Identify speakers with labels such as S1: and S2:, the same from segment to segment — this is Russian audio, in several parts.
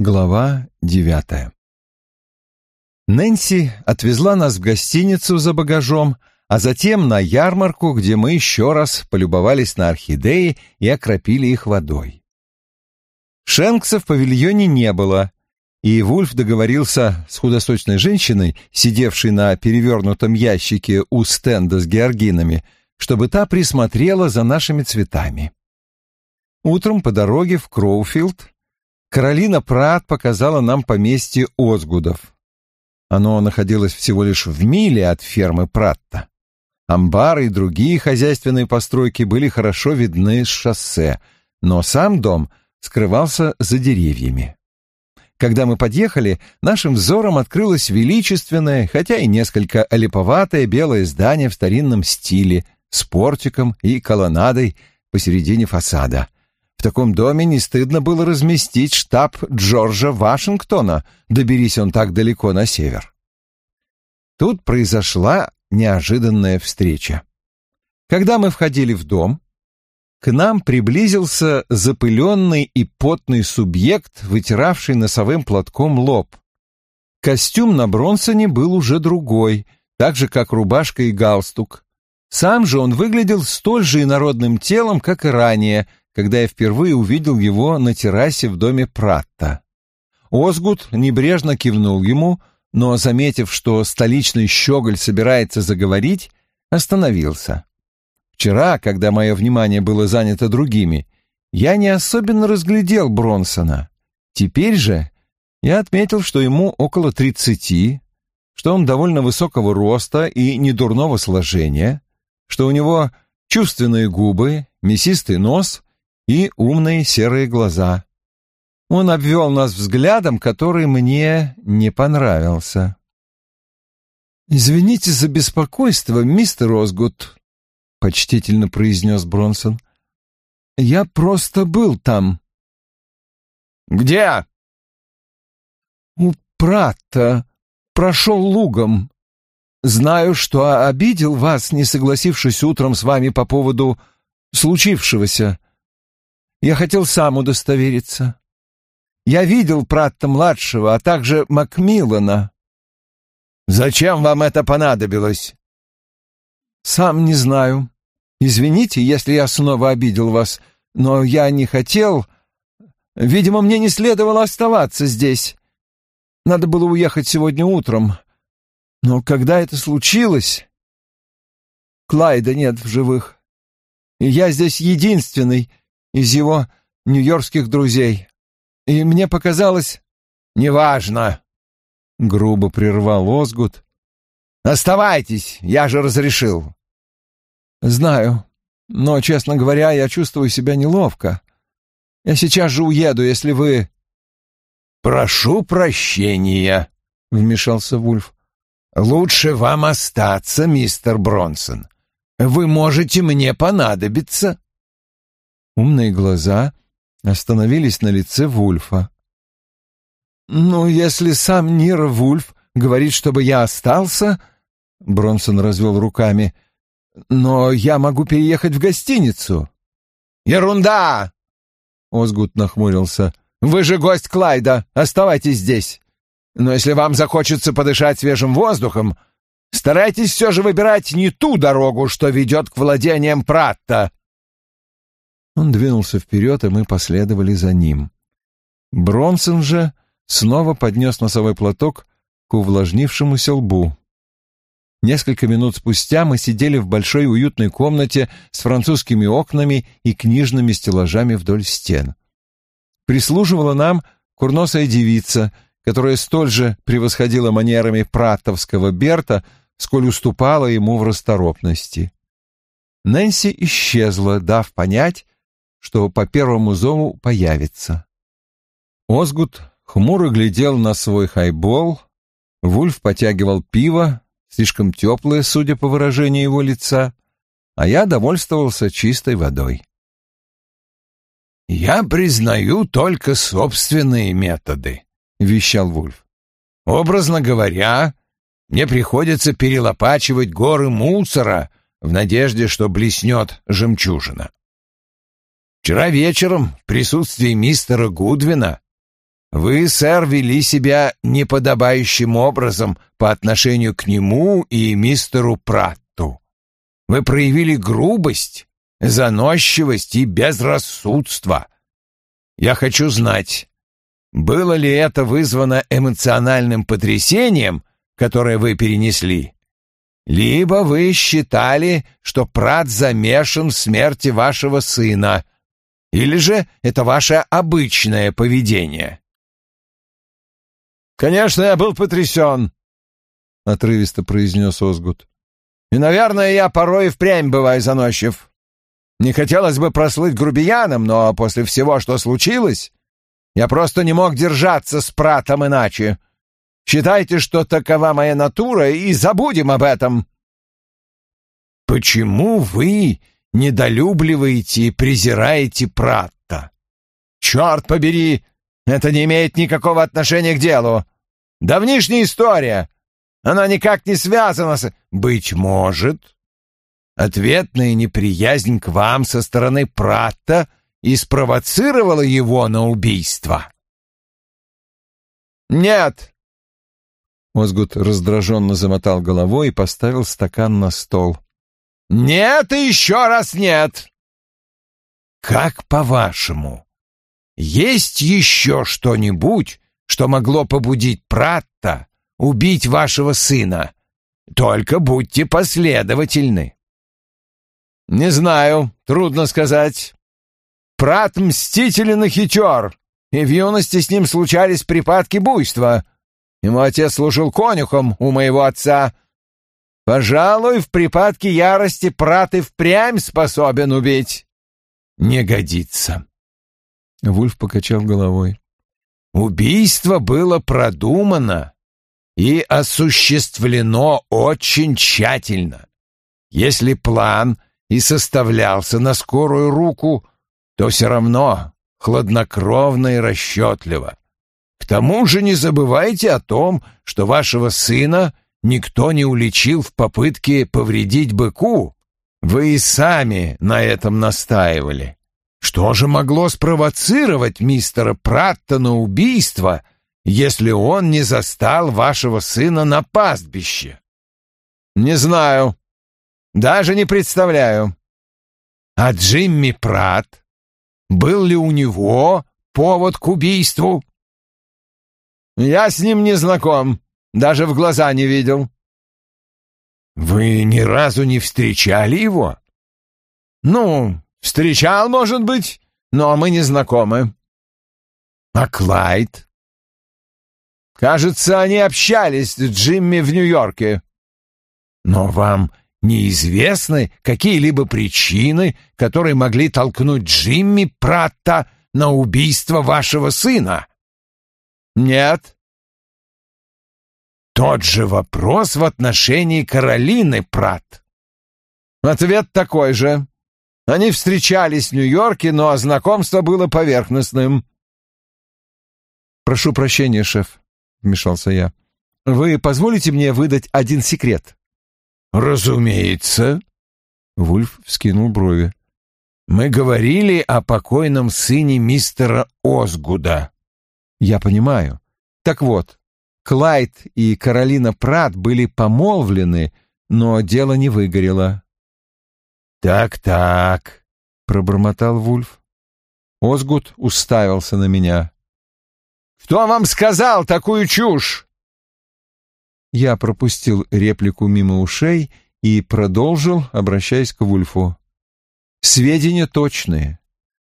S1: Глава девятая Нэнси отвезла нас в гостиницу за багажом, а затем на ярмарку, где мы еще раз полюбовались на орхидеи и окропили их водой. Шенкса в павильоне не было, и Вульф договорился с худосочной женщиной, сидевшей на перевернутом ящике у стенда с георгинами, чтобы та присмотрела за нашими цветами. Утром по дороге в Кроуфилд Каролина Прат показала нам поместье Озгудов. Оно находилось всего лишь в миле от фермы Пратта. Амбары и другие хозяйственные постройки были хорошо видны с шоссе, но сам дом скрывался за деревьями. Когда мы подъехали, нашим взором открылось величественное, хотя и несколько олиповатое белое здание в старинном стиле с портиком и колоннадой посередине фасада — в таком доме не стыдно было разместить штаб Джорджа Вашингтона, доберись он так далеко на север. Тут произошла неожиданная встреча. Когда мы входили в дом, к нам приблизился запыленный и потный субъект, вытиравший носовым платком лоб. Костюм на Бронсоне был уже другой, так же, как рубашка и галстук. Сам же он выглядел столь же инородным телом, как и ранее — когда я впервые увидел его на террасе в доме Пратта. Озгут небрежно кивнул ему, но, заметив, что столичный щеголь собирается заговорить, остановился. Вчера, когда мое внимание было занято другими, я не особенно разглядел Бронсона. Теперь же я отметил, что ему около тридцати, что он довольно высокого роста и недурного сложения, что у него чувственные губы, мясистый нос и умные серые глаза. Он обвел нас взглядом, который мне не понравился. «Извините за беспокойство, мистер Озгут», — почтительно произнес Бронсон. «Я просто был там».
S2: «Где?»
S1: «У Пратта. Прошел лугом. Знаю, что обидел вас, не согласившись утром с вами по поводу случившегося. Я хотел сам удостовериться. Я видел Пратта-младшего, а также Макмиллана.
S2: Зачем вам это понадобилось?
S1: Сам не знаю. Извините, если я снова обидел вас, но я не хотел... Видимо, мне не следовало оставаться здесь. Надо было уехать сегодня утром. Но когда это случилось... Клайда нет в живых. И я здесь единственный, из его нью-йоркских друзей. И мне показалось... «Неважно», — грубо прервал Озгут. «Оставайтесь, я же разрешил». «Знаю, но, честно говоря, я чувствую себя неловко. Я сейчас же уеду, если вы...»
S2: «Прошу прощения», — вмешался Вульф. «Лучше вам остаться, мистер Бронсон. Вы можете мне понадобиться».
S1: Умные глаза остановились на лице Вульфа. «Ну, если сам Нира Вульф говорит, чтобы я остался...» Бронсон развел руками. «Но я могу переехать в гостиницу».
S2: «Ерунда!»
S1: Озгут нахмурился.
S2: «Вы же гость Клайда, оставайтесь здесь. Но если вам захочется подышать свежим воздухом, старайтесь все же выбирать не ту дорогу, что ведет к владениям Пратта.
S1: Он двинулся вперед, и мы последовали за ним. Бронсон же снова поднес носовой платок к увлажнившемуся лбу. Несколько минут спустя мы сидели в большой уютной комнате с французскими окнами и книжными стеллажами вдоль стен. Прислуживала нам курносая девица, которая столь же превосходила манерами пратовского Берта, сколь уступала ему в расторопности. Нэнси исчезла, дав понять, что по первому зову появится. Озгут хмуро глядел на свой хайбол, Вульф потягивал пиво, слишком теплое, судя по выражению его лица, а я довольствовался чистой водой.
S2: «Я признаю только собственные методы», — вещал Вульф. «Образно говоря, мне приходится перелопачивать горы мусора в надежде, что блеснет жемчужина. Вчера вечером в присутствии мистера Гудвина вы, сэр, вели себя неподобающим образом по отношению к нему и мистеру Пратту. Вы проявили грубость, заносчивость и безрассудство. Я хочу знать, было ли это вызвано эмоциональным потрясением, которое вы перенесли, либо вы считали, что Прат замешан в смерти вашего сына, или же это ваше обычное поведение.
S1: «Конечно, я был потрясен», — отрывисто произнес Озгут. «И, наверное, я порой и впрямь бываю заносчив. Не хотелось бы прослыть грубияном, но после всего, что случилось, я просто не мог держаться с пратом иначе. Считайте, что такова моя натура, и забудем об этом».
S2: «Почему вы недолюбливаете и презираете Пратта?»
S1: «Черт побери! Это не имеет никакого отношения к делу. Давнишняя история. Она никак не связана с...
S2: Быть может, ответная неприязнь к вам со стороны Пратта и спровоцировала его на убийство.
S1: Нет. Озгут раздраженно замотал головой и поставил стакан на стол. Нет и еще раз нет.
S2: Как по-вашему, есть еще что-нибудь, что могло побудить Пратта убить вашего сына? Только будьте последовательны.
S1: Не знаю, трудно сказать. Прат мстителен и хитер, и в юности с ним случались припадки буйства. Ему отец служил конюхом у моего отца. Пожалуй, в припадке ярости Прат и впрямь способен убить.
S2: Не годится.
S1: Вульф покачал головой.
S2: Убийство было продумано и осуществлено очень тщательно. Если план и составлялся на скорую руку, то все равно хладнокровно и расчетливо. К тому же не забывайте о том, что вашего сына никто не уличил в попытке повредить быку. Вы и сами на этом настаивали. Что же могло спровоцировать мистера Пратта на убийство, если он не застал вашего сына на пастбище?
S1: Не знаю. Даже не представляю.
S2: А Джимми Пратт? Был ли у него повод к убийству?
S1: Я с ним не знаком, даже в глаза не видел.
S2: Вы ни разу не встречали его?
S1: Ну, Встречал, может быть, но мы не знакомы.
S2: А Клайд?
S1: Кажется, они общались с Джимми в Нью-Йорке.
S2: Но вам неизвестны какие-либо причины, которые могли толкнуть Джимми Пратта на убийство вашего сына?
S1: Нет.
S2: Тот же вопрос в отношении Каролины Пратт.
S1: Ответ такой же. Они встречались в Нью-Йорке, но знакомство было поверхностным. «Прошу прощения, шеф», — вмешался я. «Вы позволите мне выдать один секрет?»
S2: «Разумеется», —
S1: Вульф вскинул брови.
S2: «Мы говорили о покойном сыне мистера Озгуда».
S1: «Я понимаю. Так вот, Клайд и Каролина Прат были помолвлены, но дело не выгорело.
S2: «Так-так», — пробормотал Вульф.
S1: Озгут уставился на меня. «Кто вам сказал такую чушь?» Я пропустил реплику мимо ушей и продолжил, обращаясь к Вульфу. «Сведения точные.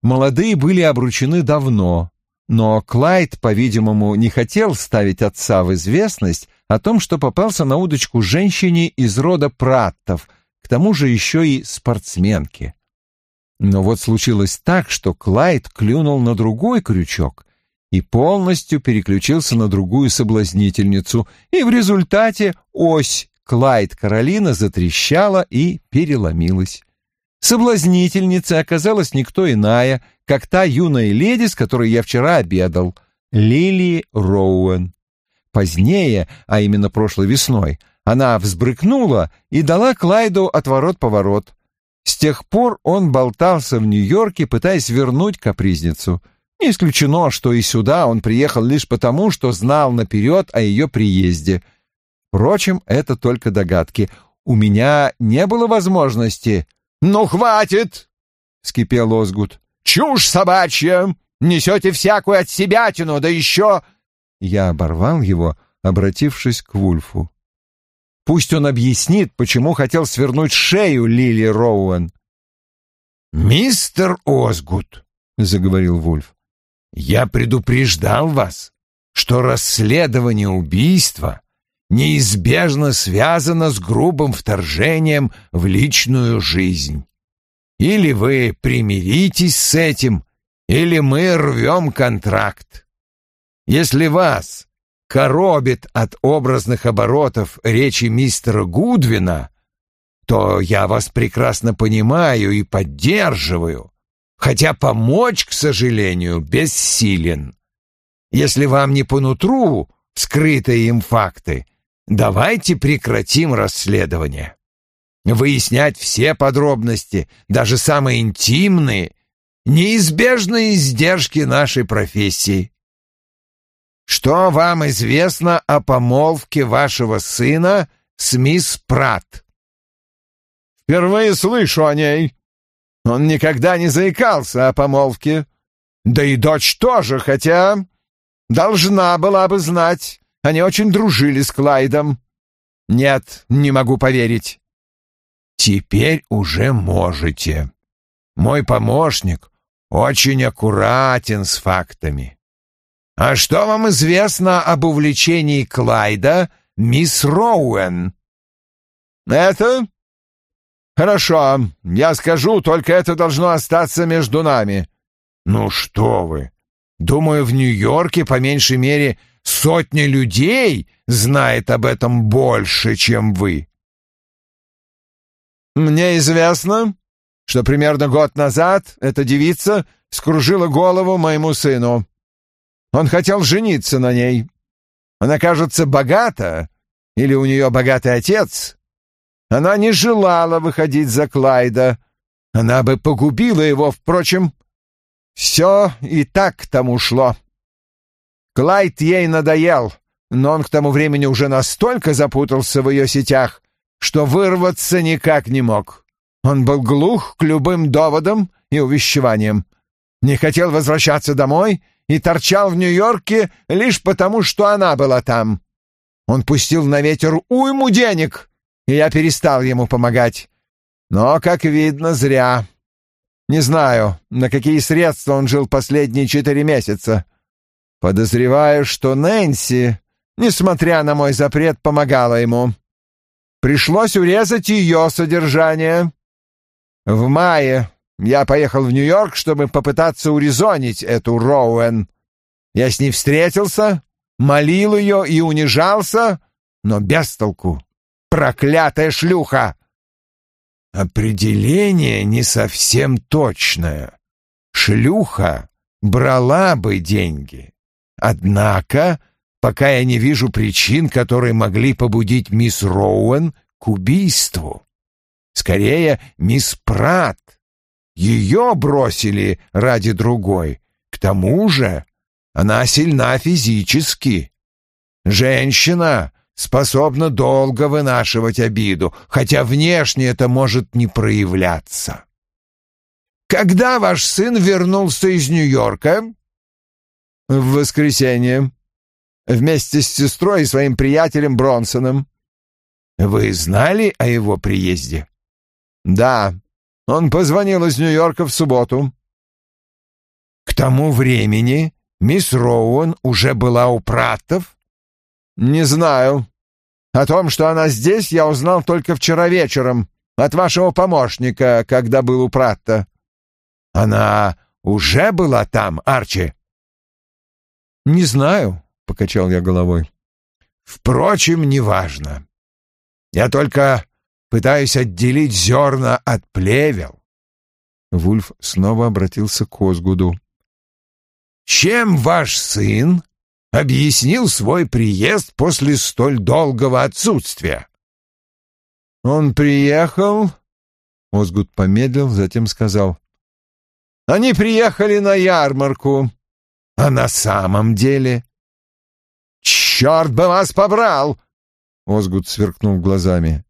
S1: Молодые были обручены давно, но Клайд, по-видимому, не хотел ставить отца в известность о том, что попался на удочку женщине из рода Праттов — к тому же еще и спортсменки. Но вот случилось так, что Клайд клюнул на другой крючок и полностью переключился на другую соблазнительницу, и в результате ось Клайд-Каролина затрещала и переломилась. Соблазнительницей оказалась никто иная, как та юная леди, с которой я вчера обедал, Лили Роуэн. Позднее, а именно прошлой весной, она взбрыкнула и дала Клайду отворот-поворот. С тех пор он болтался в Нью-Йорке, пытаясь вернуть капризницу. Не исключено, что и сюда он приехал лишь потому, что знал наперед о ее приезде. Впрочем, это только догадки. У меня не было возможности... «Ну, хватит!» — вскипел Озгут. «Чушь собачья! Несете всякую от себятину, да еще...» Я оборвал его, обратившись к Вульфу. Пусть он объяснит, почему хотел свернуть шею Лили Роуэн.
S2: «Мистер Озгут», — заговорил Вульф, — «я предупреждал вас, что расследование убийства неизбежно связано с грубым вторжением в личную жизнь. Или вы примиритесь с этим, или мы рвем контракт. Если вас коробит от образных оборотов речи мистера Гудвина, то я вас прекрасно понимаю и поддерживаю, хотя помочь, к сожалению, бессилен. Если вам не по нутру скрытые им факты, давайте прекратим расследование. Выяснять все подробности, даже самые интимные, неизбежные издержки нашей профессии. Что вам известно о помолвке вашего сына с мисс Пратт?
S1: Впервые слышу о ней. Он никогда не заикался о помолвке. Да и дочь тоже, хотя должна была бы знать. Они очень дружили с Клайдом. Нет, не могу поверить.
S2: Теперь уже можете. Мой помощник очень аккуратен с фактами. А что вам известно об увлечении Клайда, мисс Роуэн?
S1: Это? Хорошо, я скажу, только это должно остаться между нами.
S2: Ну что вы? Думаю, в Нью-Йорке по меньшей мере сотня людей знает об этом больше, чем вы.
S1: Мне известно, что примерно год назад эта девица скружила голову моему сыну. Он хотел жениться на ней. Она, кажется, богата, или у нее богатый отец. Она не желала выходить за Клайда. Она бы погубила его, впрочем. Все и так к тому шло. Клайд ей надоел, но он к тому времени уже настолько запутался в ее сетях, что вырваться никак не мог. Он был глух к любым доводам и увещеваниям. Не хотел возвращаться домой и торчал в Нью-Йорке лишь потому, что она была там. Он пустил на ветер уйму денег, и я перестал ему помогать. Но, как видно, зря. Не знаю, на какие средства он жил последние четыре месяца. Подозреваю, что Нэнси, несмотря на мой запрет, помогала ему. Пришлось урезать ее содержание. В мае я поехал в Нью-Йорк, чтобы попытаться урезонить эту Роуэн. Я с ней встретился, молил ее и унижался, но без толку. Проклятая шлюха!
S2: Определение не совсем точное. Шлюха брала бы деньги. Однако, пока я не вижу причин, которые могли побудить мисс Роуэн к убийству. Скорее, мисс Пратт ее бросили ради другой. К тому же она сильна физически. Женщина способна долго вынашивать обиду, хотя внешне это может не проявляться. Когда ваш сын вернулся из Нью-Йорка?
S1: В воскресенье. Вместе с сестрой и своим приятелем Бронсоном.
S2: Вы знали о его приезде?
S1: Да, он позвонил из Нью-Йорка в субботу.
S2: К тому времени мисс Роуэн уже была у Праттов?
S1: Не знаю. О том, что она здесь, я узнал только вчера вечером от вашего помощника, когда был у Пратта.
S2: Она уже была там, Арчи?
S1: Не знаю, покачал я головой.
S2: Впрочем, неважно. Я только пытаюсь отделить зерна от плевел.
S1: Вульф снова обратился к Озгуду.
S2: «Чем ваш сын объяснил свой приезд после столь долгого отсутствия?»
S1: «Он приехал...» Озгуд помедлил, затем сказал. «Они приехали на ярмарку.
S2: А на самом деле... «Черт бы вас побрал!» Озгуд сверкнул глазами.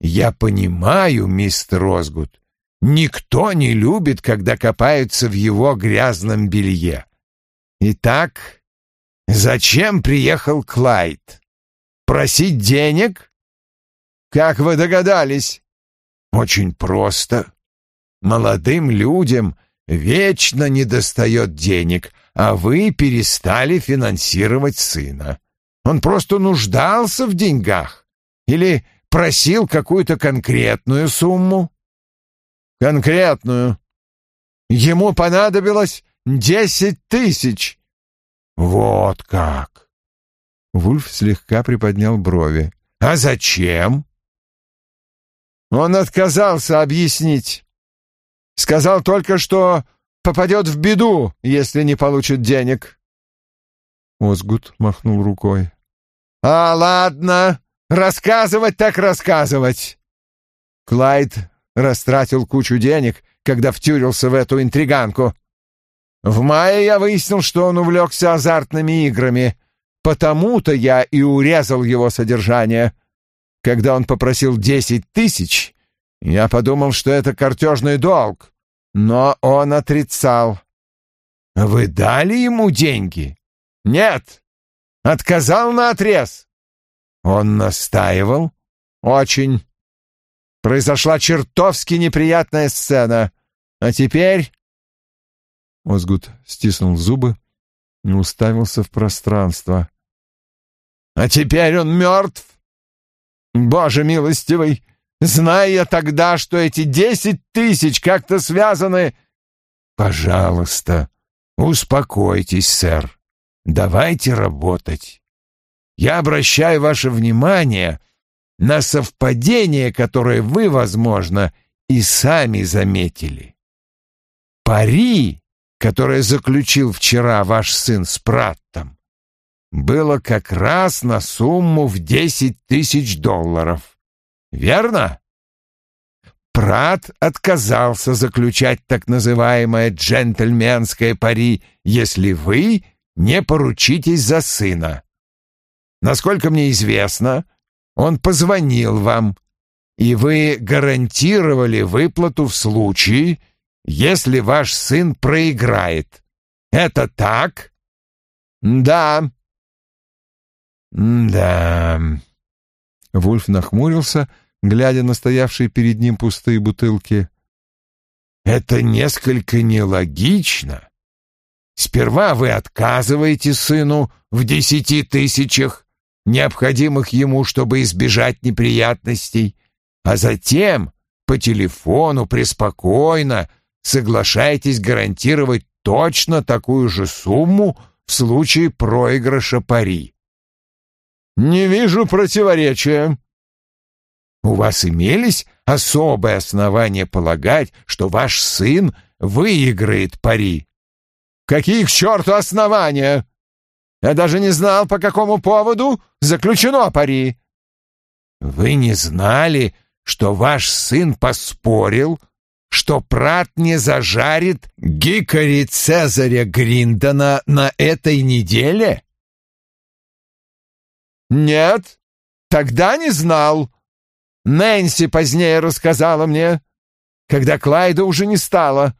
S2: «Я понимаю, мистер Озгуд, никто не любит, когда копаются в его грязном белье. Итак, зачем приехал Клайд? Просить денег? Как вы догадались? Очень просто. Молодым людям вечно недостает денег, а вы перестали финансировать сына. Он просто нуждался в деньгах или просил какую-то конкретную сумму? Конкретную. Ему понадобилось десять тысяч. Вот как. Вульф слегка приподнял брови. А зачем? Он отказался объяснить. Сказал только, что попадет в беду, если не получит денег. Озгут махнул рукой. «А, ладно, рассказывать так рассказывать!» Клайд растратил кучу денег, когда втюрился в эту интриганку. В мае я выяснил, что он увлекся азартными играми. Потому-то я и урезал его содержание. Когда он попросил десять тысяч, я подумал, что это картежный долг, но он отрицал. «Вы дали ему деньги?» «Нет, отказал на отрез. Он настаивал? «Очень. Произошла чертовски неприятная сцена. А теперь...»
S1: Озгут стиснул зубы и уставился в пространство.
S2: «А теперь он мертв? Боже милостивый! Зная тогда, что эти десять тысяч как-то связаны...» «Пожалуйста, успокойтесь, сэр. Давайте работать. Я обращаю ваше внимание на совпадение, которое вы, возможно, и сами заметили. Пари, которое заключил вчера ваш сын с Праттом, было как раз на сумму в десять тысяч долларов. Верно? Прат отказался заключать так называемое джентльменское пари, если вы не поручитесь за сына. Насколько мне известно, он позвонил вам, и вы гарантировали выплату в случае, если ваш сын проиграет. Это так? Да. Да.
S1: Вульф нахмурился, глядя на стоявшие перед ним пустые бутылки.
S2: Это несколько нелогично. Сперва вы отказываете сыну в десяти тысячах, необходимых ему, чтобы избежать неприятностей, а затем по телефону преспокойно соглашаетесь гарантировать точно такую же сумму в случае проигрыша пари. Не вижу противоречия. У вас имелись особые основания полагать, что ваш сын выиграет пари? Какие к черту основания? Я даже не знал, по какому поводу заключено пари. Вы не знали, что ваш сын поспорил, что Прат не зажарит Гикари Цезаря Гриндона на этой неделе? Нет, тогда не знал. Нэнси позднее рассказала мне, когда Клайда уже не стало.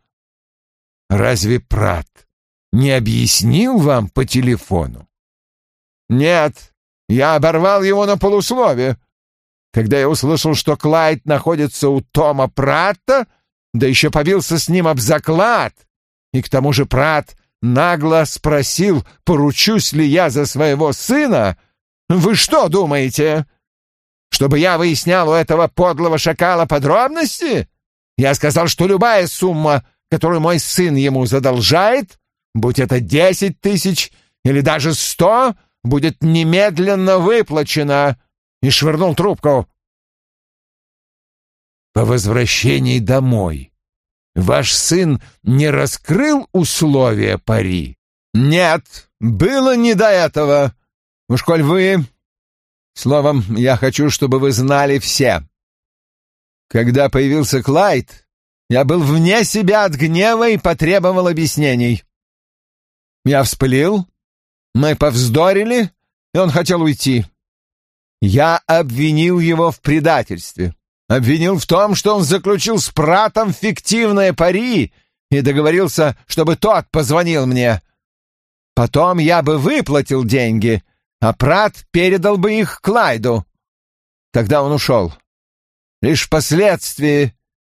S2: Разве Прат не объяснил вам по телефону? Нет, я оборвал его на полуслове. Когда я услышал, что Клайд находится у Тома Пратта, да еще побился с ним об заклад, и к тому же Прат нагло спросил, поручусь ли я за своего сына, вы что думаете? Чтобы я выяснял у этого подлого шакала подробности? Я сказал, что любая сумма, которую мой сын ему задолжает, будь это десять тысяч или даже сто, будет немедленно выплачена, и швырнул трубку. По возвращении домой ваш сын не раскрыл условия пари? Нет, было не до этого. Уж коль вы... Словом, я хочу, чтобы вы знали все. Когда появился Клайд, я был вне себя от гнева и потребовал объяснений.
S1: Я вспылил, мы повздорили, и он хотел уйти. Я обвинил его в предательстве, обвинил в том, что он заключил с Пратом фиктивное пари и договорился, чтобы тот позвонил мне. Потом я бы выплатил деньги, а Прат передал бы их Клайду. Тогда он ушел. Лишь впоследствии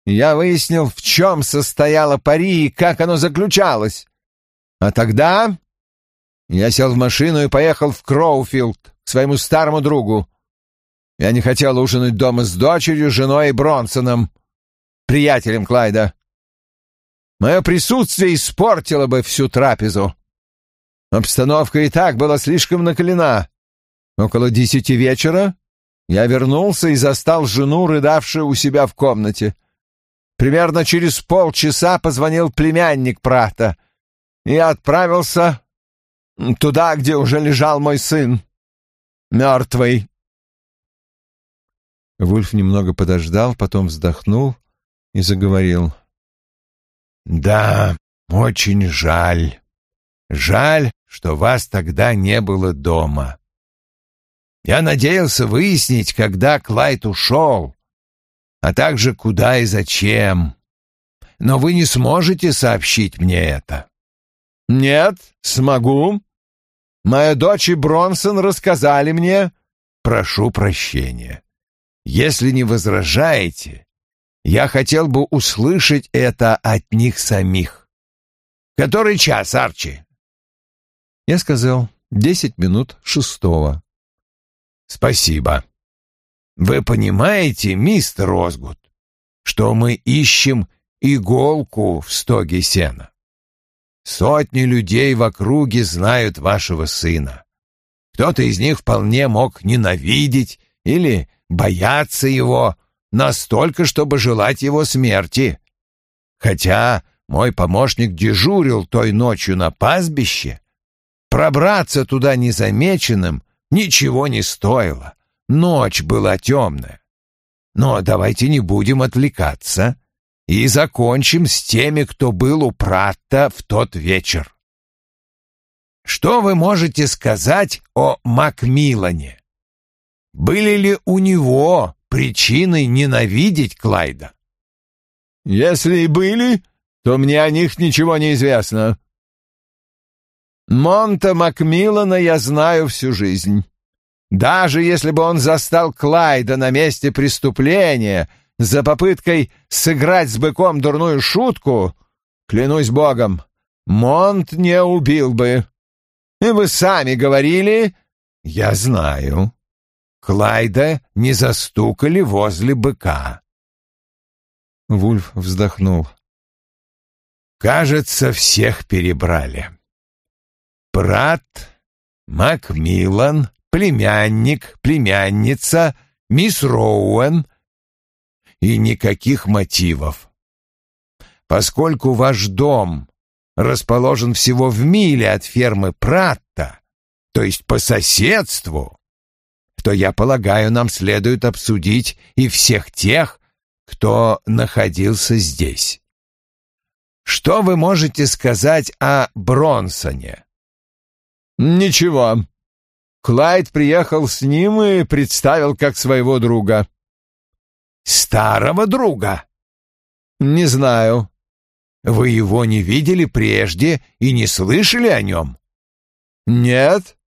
S1: я выяснил, в чем состояло пари и как оно заключалось. А тогда я сел в машину и поехал в Кроуфилд к своему старому другу. Я не хотел ужинать дома с дочерью, женой и Бронсоном, приятелем Клайда. Мое присутствие испортило бы всю трапезу. Обстановка и так была слишком накалена. Около десяти вечера я вернулся и застал жену, рыдавшую у себя в комнате. Примерно через полчаса позвонил племянник Прата, и отправился туда, где уже лежал мой сын, мертвый.
S2: Вульф немного подождал, потом вздохнул и заговорил. «Да, очень жаль. Жаль, что вас тогда не было дома. Я надеялся выяснить, когда Клайд ушел, а также куда и зачем. Но вы не сможете сообщить мне это.
S1: Нет, смогу. Моя дочь и Бронсон рассказали мне.
S2: Прошу прощения. Если не возражаете, я хотел бы услышать это от них самих. Который час, Арчи?
S1: Я сказал, десять минут шестого.
S2: Спасибо. Вы понимаете, мистер Озгуд, что мы ищем иголку в стоге сена? Сотни людей в округе знают вашего сына. Кто-то из них вполне мог ненавидеть или бояться его настолько, чтобы желать его смерти. Хотя мой помощник дежурил той ночью на пастбище, пробраться туда незамеченным ничего не стоило. Ночь была темная. Но давайте не будем отвлекаться и закончим с теми, кто был у Пратта в тот вечер. Что вы можете сказать о Макмиллане? Были ли у него причины ненавидеть Клайда?
S1: Если и были, то мне о них ничего не известно. Монта Макмиллана я знаю всю жизнь. Даже если бы он застал Клайда на месте преступления за попыткой сыграть с быком дурную шутку, клянусь богом, Монт не убил бы. И вы сами говорили...
S2: Я знаю. Клайда не застукали возле быка.
S1: Вульф вздохнул.
S2: Кажется, всех перебрали. Брат, Макмиллан, племянник, племянница, мисс Роуэн и никаких мотивов. Поскольку ваш дом расположен всего в миле от фермы Пратта, то есть по соседству, то, я полагаю, нам следует обсудить и всех тех, кто находился здесь. Что вы можете сказать о Бронсоне?
S1: «Ничего. Клайд приехал с ним и представил как своего друга».
S2: «Старого друга?»
S1: «Не знаю».
S2: «Вы его не видели прежде и не слышали о нем?»
S1: «Нет».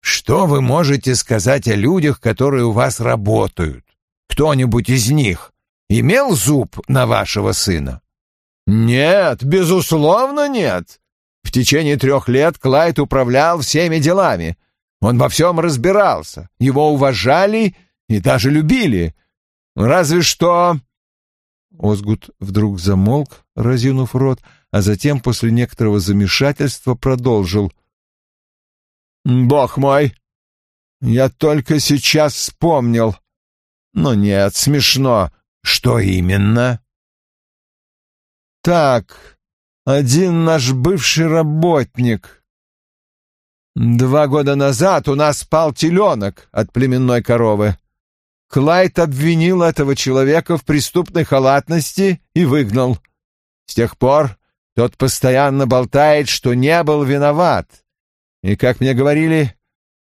S2: «Что вы можете сказать о людях, которые у вас работают? Кто-нибудь из них имел зуб на вашего сына?»
S1: «Нет, безусловно, нет. В течение трех лет Клайд управлял всеми делами. Он во всем разбирался, его уважали и даже любили. Разве что...» Озгут вдруг замолк, разинув рот, а затем после некоторого замешательства продолжил. «Бог мой! Я только сейчас вспомнил. Но нет, смешно.
S2: Что именно?»
S1: «Так, один наш бывший работник. Два года назад у нас спал теленок от племенной коровы. Клайд обвинил этого человека в преступной халатности и выгнал. С тех пор тот постоянно болтает, что не был виноват. И, как мне говорили,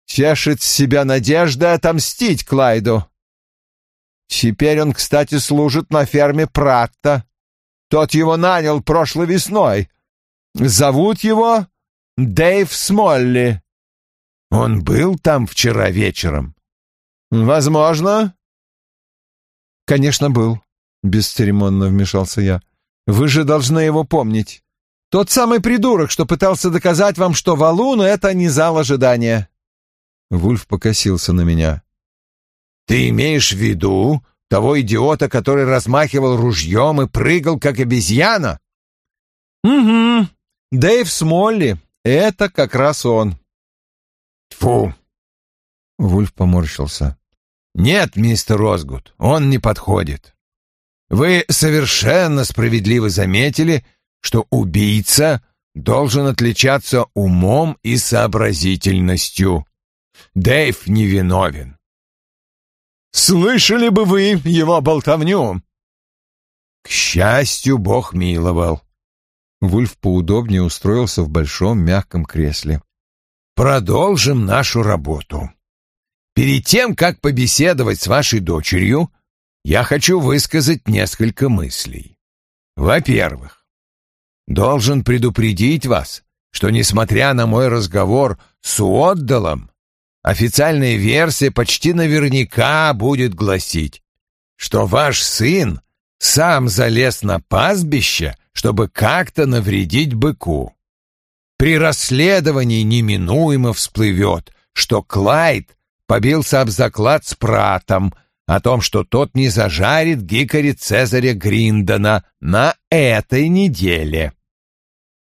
S1: тешит себя надеждой отомстить Клайду. Теперь он, кстати, служит на ферме Пратта. Тот его нанял прошлой весной. Зовут его Дэйв Смолли. Он был там вчера вечером. Возможно. Конечно, был, бесцеремонно вмешался я. Вы же должны его помнить. Тот самый придурок, что пытался доказать вам, что валун — это не зал ожидания. Вульф покосился на меня.
S2: «Ты имеешь в виду того идиота, который размахивал ружьем и прыгал, как обезьяна?»
S1: «Угу. Дэйв Смолли. Это как раз он».
S2: «Тьфу!» Вульф поморщился. «Нет, мистер Розгуд, он не подходит. Вы совершенно справедливо заметили, что убийца должен отличаться умом и сообразительностью. Дэйв невиновен.
S1: Слышали бы вы его болтовню?
S2: К счастью, Бог миловал.
S1: Вульф поудобнее устроился в большом мягком кресле.
S2: Продолжим нашу работу. Перед тем, как побеседовать с вашей дочерью, я хочу высказать несколько мыслей. Во-первых, должен предупредить вас, что, несмотря на мой разговор с Уотдалом, официальная версия почти наверняка будет гласить, что ваш сын сам залез на пастбище, чтобы как-то навредить быку. При расследовании неминуемо всплывет, что Клайд побился об заклад с Пратом о том, что тот не зажарит Гикари Цезаря Гриндона на этой неделе.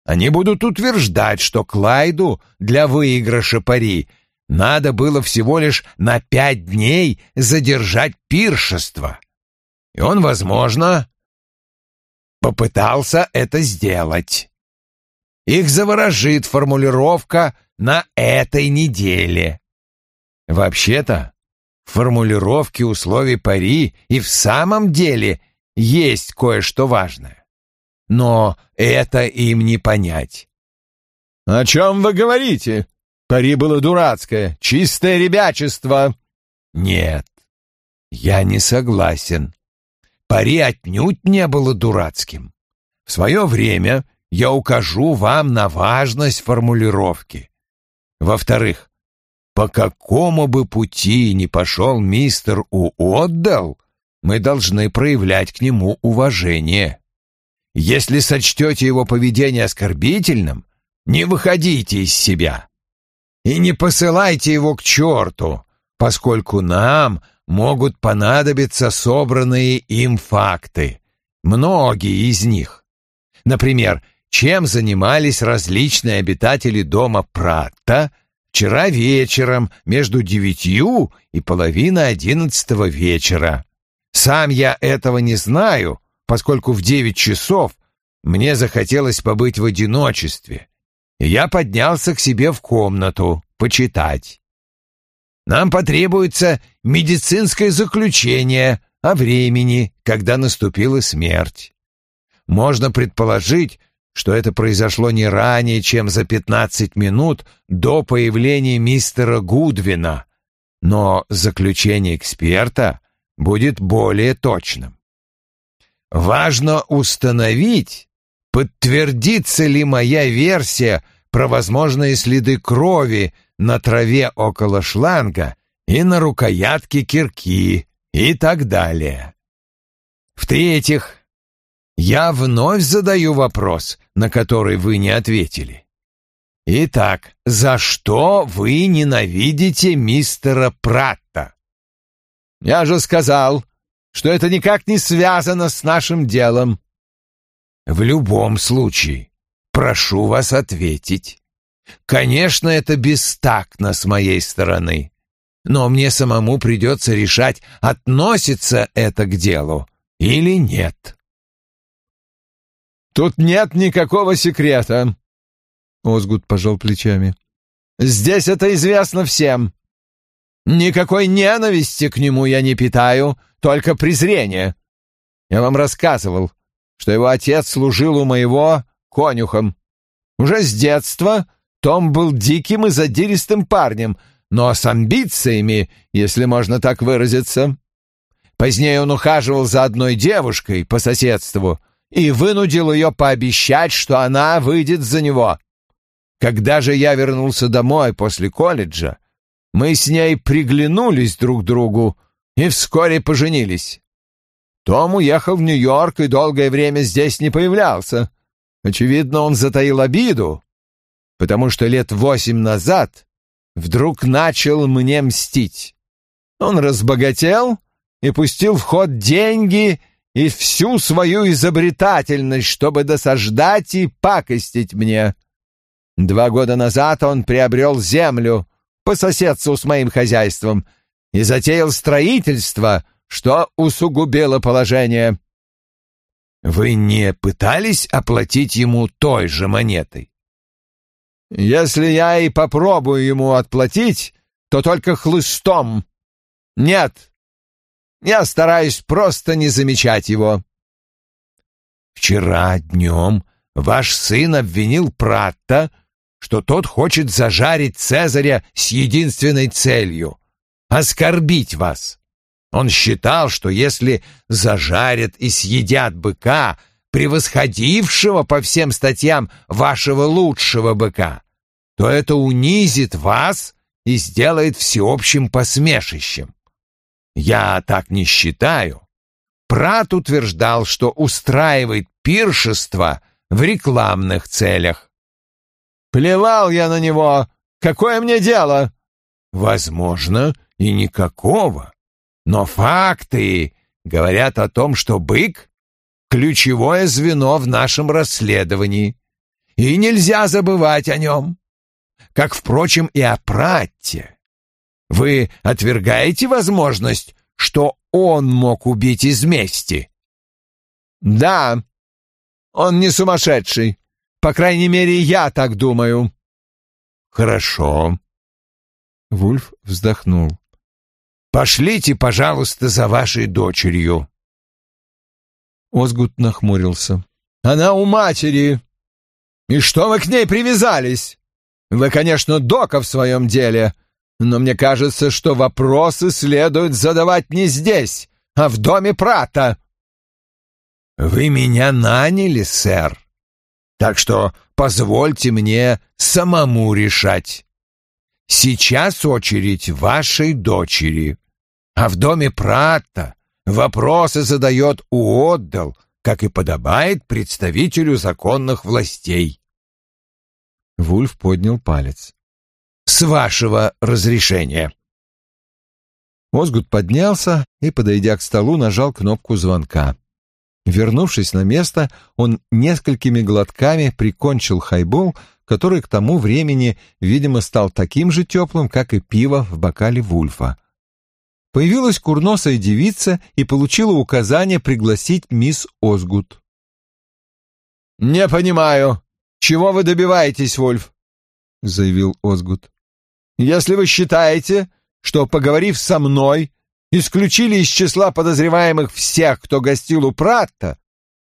S2: Они будут утверждать, что Клайду для выигрыша пари надо было всего лишь на пять дней задержать пиршество. И он, возможно, попытался это сделать. Их заворожит формулировка «на этой неделе». Вообще-то, формулировки условий пари и в самом деле есть кое-что важное. Но это им не понять.
S1: «О чем вы говорите? Пари было дурацкое, чистое ребячество».
S2: «Нет, я не согласен. Пари отнюдь не было дурацким. В свое время я укажу вам на важность формулировки. Во-вторых, по какому бы пути ни пошел мистер Уотдал, мы должны проявлять к нему уважение. Если сочтете его поведение оскорбительным, не выходите из себя. И не посылайте его к черту, поскольку нам могут понадобиться собранные им факты, многие из них. Например, чем занимались различные обитатели дома Пратта вчера вечером между девятью и половиной одиннадцатого вечера. Сам я этого не знаю, поскольку в девять часов мне захотелось побыть в одиночестве, я поднялся к себе в комнату почитать. Нам потребуется медицинское заключение о времени, когда наступила смерть. Можно предположить, что это произошло не ранее, чем за пятнадцать минут до появления мистера Гудвина, но заключение эксперта будет более точным. Важно установить, подтвердится ли моя версия про возможные следы крови на траве около шланга и на рукоятке кирки и так далее. В-третьих, я вновь задаю вопрос, на который вы не ответили. Итак, за что вы ненавидите мистера Пратта?
S1: Я же сказал, что это никак не связано с нашим делом.
S2: В любом случае, прошу вас ответить. Конечно, это бестактно с моей стороны, но мне самому придется решать, относится это к делу или нет.
S1: Тут нет никакого секрета. Озгуд пожал плечами. Здесь это известно всем. Никакой ненависти к нему я не питаю, только презрение. Я вам рассказывал, что его отец служил у моего
S2: конюхом. Уже с детства Том был диким и задиристым парнем, но с амбициями, если можно так выразиться. Позднее он ухаживал за одной девушкой по соседству и вынудил ее пообещать, что она выйдет за него. Когда же я вернулся домой после колледжа, мы с ней приглянулись друг другу и вскоре поженились. Том уехал в Нью-Йорк и долгое время здесь не появлялся. Очевидно, он затаил обиду, потому что лет восемь назад вдруг начал мне мстить. Он разбогател и пустил в ход деньги и всю свою изобретательность, чтобы досаждать и пакостить мне. Два года назад он приобрел землю по соседству с моим хозяйством и затеял строительство, что усугубило положение. Вы не пытались оплатить ему той же монетой? Если я и попробую ему отплатить, то только хлыстом. Нет, я стараюсь просто не замечать его. Вчера днем ваш сын обвинил Пратта что тот хочет зажарить Цезаря с единственной целью — оскорбить вас. Он считал, что если зажарят и съедят быка, превосходившего по всем статьям вашего лучшего быка, то это унизит вас и сделает всеобщим посмешищем. Я так не считаю. Прат утверждал, что устраивает пиршество в рекламных целях. Плевал я на него. Какое мне дело? Возможно, и никакого. Но факты говорят о том, что бык — ключевое звено в нашем расследовании. И нельзя забывать о нем. Как, впрочем, и о Пратте. Вы отвергаете возможность, что он мог убить из мести? Да, он не сумасшедший. По крайней мере, я так думаю. Хорошо. Вульф вздохнул. Пошлите, пожалуйста, за вашей дочерью. Озгут нахмурился. Она у матери. И что вы к ней привязались? Вы, конечно, дока в своем деле, но мне кажется, что вопросы следует задавать не здесь, а в доме Прата. Вы меня наняли, сэр, так что позвольте мне самому решать. Сейчас очередь вашей дочери, а в доме Пратта вопросы задает Уотдал, как и подобает представителю законных властей. Вульф поднял палец. «С вашего разрешения!» Озгут поднялся и, подойдя к столу, нажал кнопку звонка. Вернувшись на место, он несколькими глотками прикончил хайбол, который к тому времени, видимо, стал таким же теплым, как и пиво в бокале Вульфа. Появилась курносая девица и получила указание пригласить мисс Озгут. «Не понимаю, чего вы добиваетесь, Вульф?» — заявил Озгут. «Если вы считаете, что, поговорив со мной, исключили из числа подозреваемых всех, кто гостил у Пратта?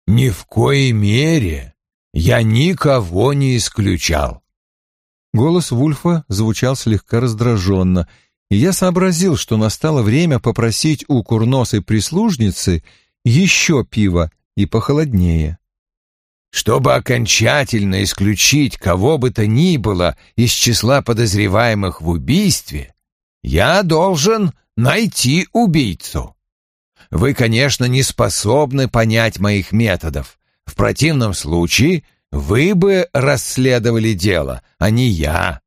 S2: Ни в коей мере. Я никого не исключал. Голос Вульфа звучал слегка раздраженно, и я сообразил, что настало время попросить у курносой прислужницы еще пива и похолоднее. Чтобы окончательно исключить кого бы то ни было из числа подозреваемых в убийстве, я должен найти убийцу. Вы, конечно, не способны понять моих методов. В противном случае вы бы расследовали дело, а не я.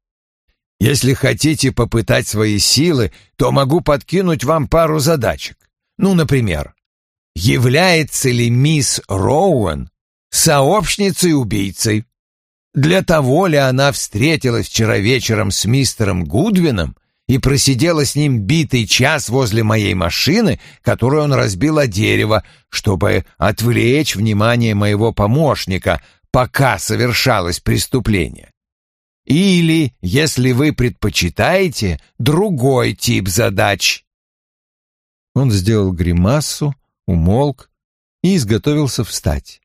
S2: Если хотите попытать свои силы, то могу подкинуть вам пару задачек. Ну, например, является ли мисс Роуэн сообщницей-убийцей? Для того ли она встретилась вчера вечером с мистером Гудвином и просидела с ним битый час возле моей машины, которую он разбил о дерево, чтобы отвлечь внимание моего помощника, пока совершалось преступление. Или, если вы предпочитаете, другой тип задач. Он сделал гримасу, умолк и изготовился встать.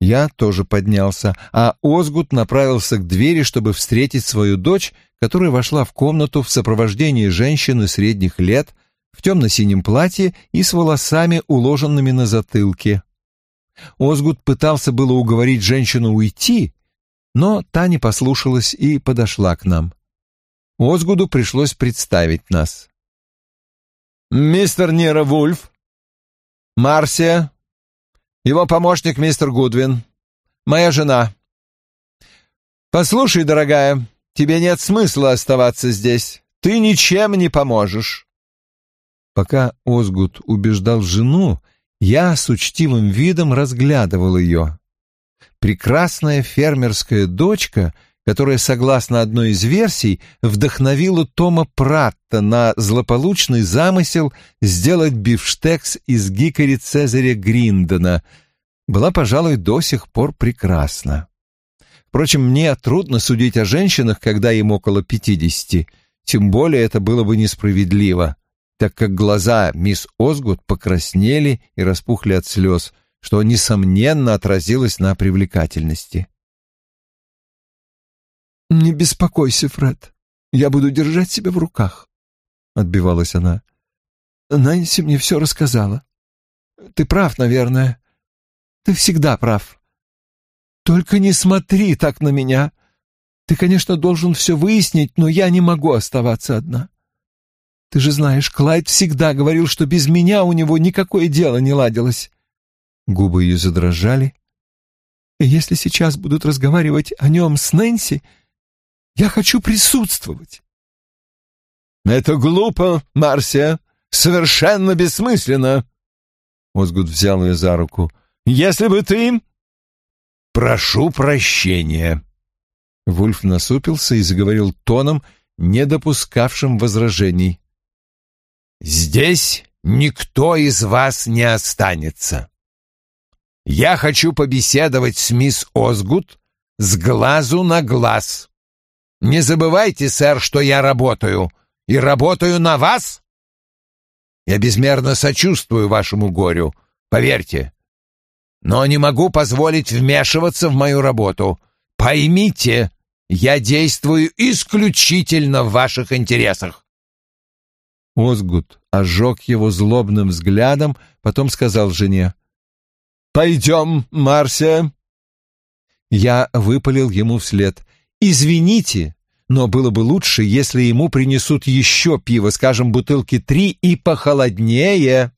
S1: Я тоже поднялся, а Озгут направился к двери, чтобы встретить свою дочь, которая вошла в комнату в сопровождении женщины средних лет, в темно-синем платье и с волосами, уложенными на затылке. Озгут пытался было уговорить женщину уйти, но та не послушалась и подошла к нам. Озгуду пришлось представить нас. «Мистер Нера Вульф, Марсия, его помощник мистер Гудвин, моя жена. Послушай, дорогая, тебе нет смысла оставаться здесь, ты ничем не поможешь». Пока Озгуд убеждал жену, я с учтивым видом разглядывал ее. Прекрасная фермерская дочка, которая, согласно одной из версий, вдохновила Тома Пратта на злополучный замысел сделать бифштекс из гикари Цезаря Гриндона, была, пожалуй, до сих пор прекрасна. Впрочем, мне трудно судить о женщинах, когда им около пятидесяти, тем более это было бы несправедливо так как глаза мисс Озгуд покраснели и распухли от слез, что, несомненно, отразилось на привлекательности. «Не беспокойся, Фред, я буду держать себя в руках», — отбивалась она. «Нэнси мне все рассказала. Ты прав, наверное. Ты всегда прав. Только не смотри так на меня. Ты, конечно, должен все выяснить, но я не могу оставаться одна. Ты же знаешь, Клайд всегда говорил, что без меня у него никакое дело не ладилось. Губы ее задрожали. И если сейчас будут разговаривать о нем с Нэнси, я хочу присутствовать. Это глупо, Марсия, совершенно бессмысленно. Озгуд взял ее за руку. Если бы ты... Прошу прощения. Вульф насупился и заговорил тоном, не допускавшим возражений. Здесь никто из вас не останется. Я хочу побеседовать с мисс Озгут с глазу на глаз. Не забывайте, сэр, что я работаю, и работаю на вас. Я безмерно сочувствую вашему горю, поверьте. Но не могу позволить вмешиваться в мою работу. Поймите, я действую исключительно в ваших интересах. Озгут ожег его злобным взглядом, потом сказал жене. «Пойдем, Марсия!» Я выпалил ему вслед. «Извините, но было бы лучше, если ему принесут еще пиво, скажем, бутылки три и похолоднее».